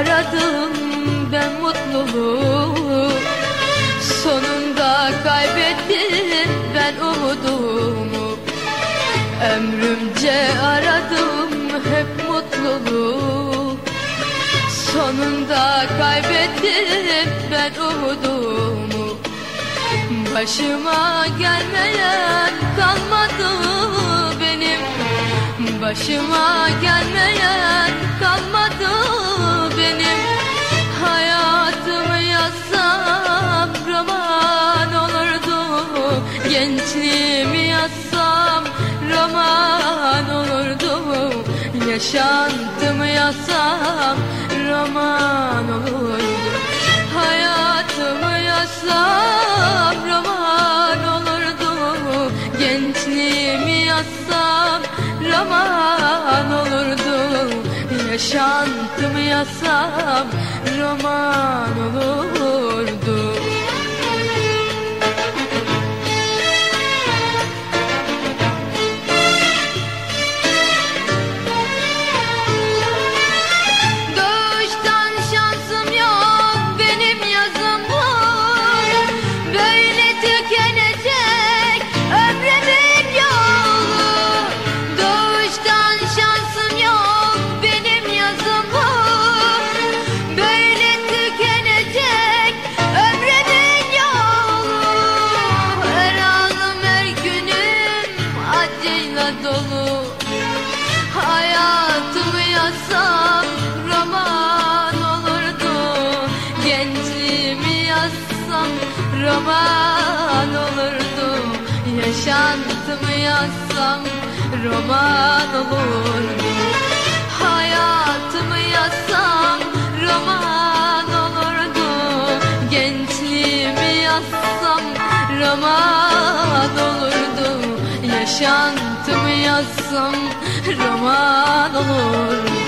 aradım ben mutluluğu. Sonunda kaybettim ben umudumu. Ömrümce aradım hep mutluluğu. Sonunda kaybettim ben umudumu. Başıma gelmeyen kalmadı benim. Başıma gelmeyen kalmadı benim. Hayatımı yazsam roman olurdu. Gençliğimi yazsam roman olurdu. Yaşantımı yazsam roman olurdu. Hayatımı yazsam roman olurdu. Gençliğimi yazsam roman Yaşantımı yazsam roman olurdu roman olurdu. Yaşantımı yazsam roman olurdu. Hayatımı yazsam roman olurdu. Gençliğimi yazsam roman olurdu. Yaşantımı yazsam roman olurdu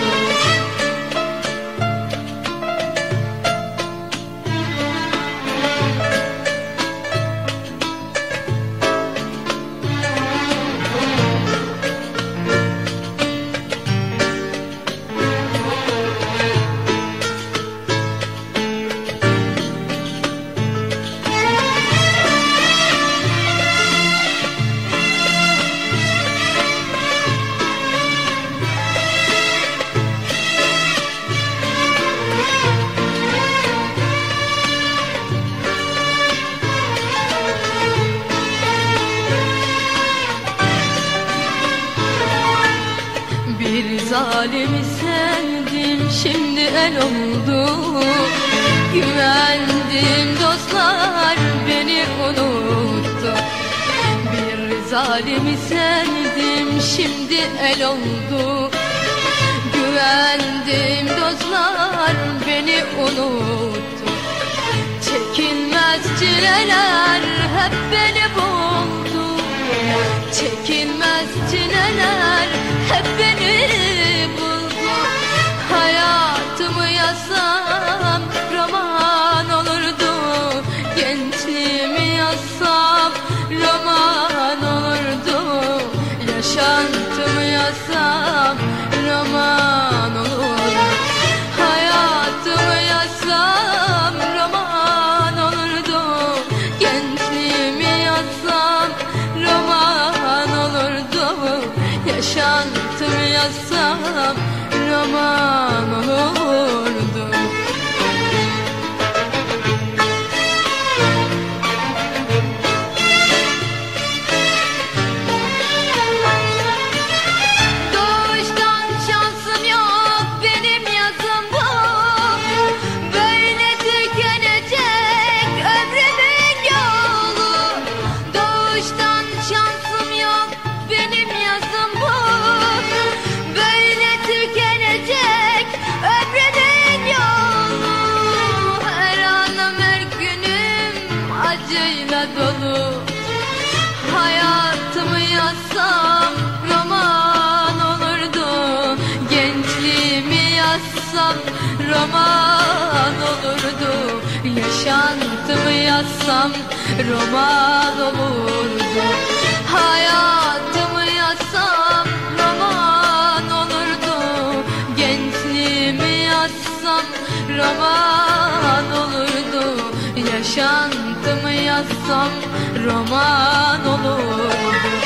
Bir zalimi sevdim şimdi el oldu. Güvendiğim dostlar beni unuttu. Bir zalimi sevdim şimdi el oldu. Güvendiğim dostlar beni unuttu. Çekilmez çileler hep beni buldu. Çekilmez çileler hep beni Gençliğimi yazsam roman olurdu. Yaşantımı yazsam roman olurdu Yaşantımı yazsam roman olurdu. Hayatımı yazsam roman olurdu. Gençliğimi yazsam roman olurdu. Yaşantımı yazsam roman olurdu